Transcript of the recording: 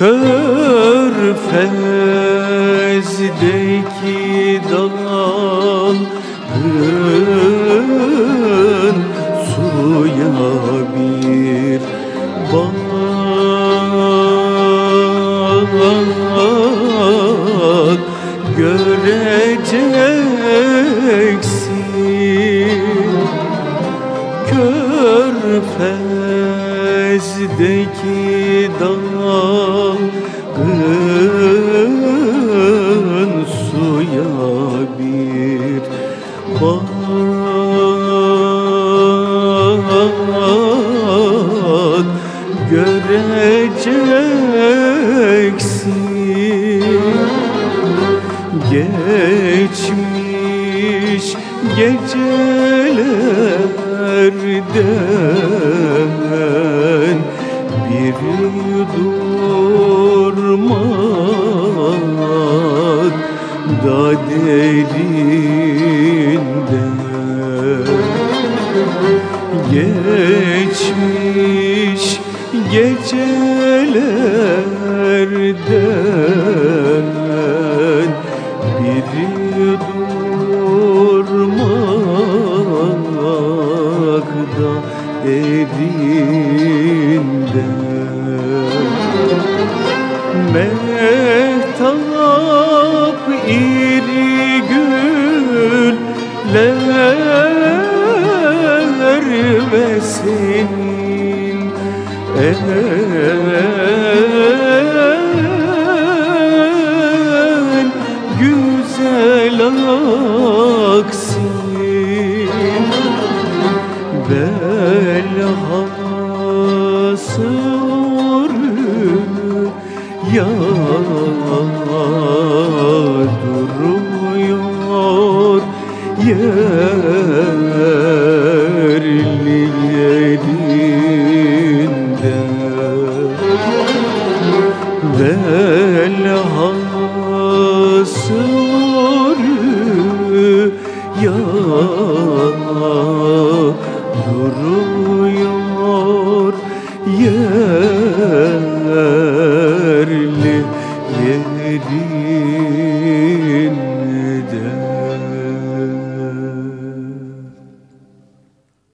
Körfez'deki dalın suya bir bak göreceksin Körfez'deki dalgın bir bak göreceksin. Geçmiş gecelerden bir durmak da derinden Geçmiş gecelerden biri durmak da güller ve senin en güzel aksin belhası ya duruyor yerli yerinde belhası ya duruyor yer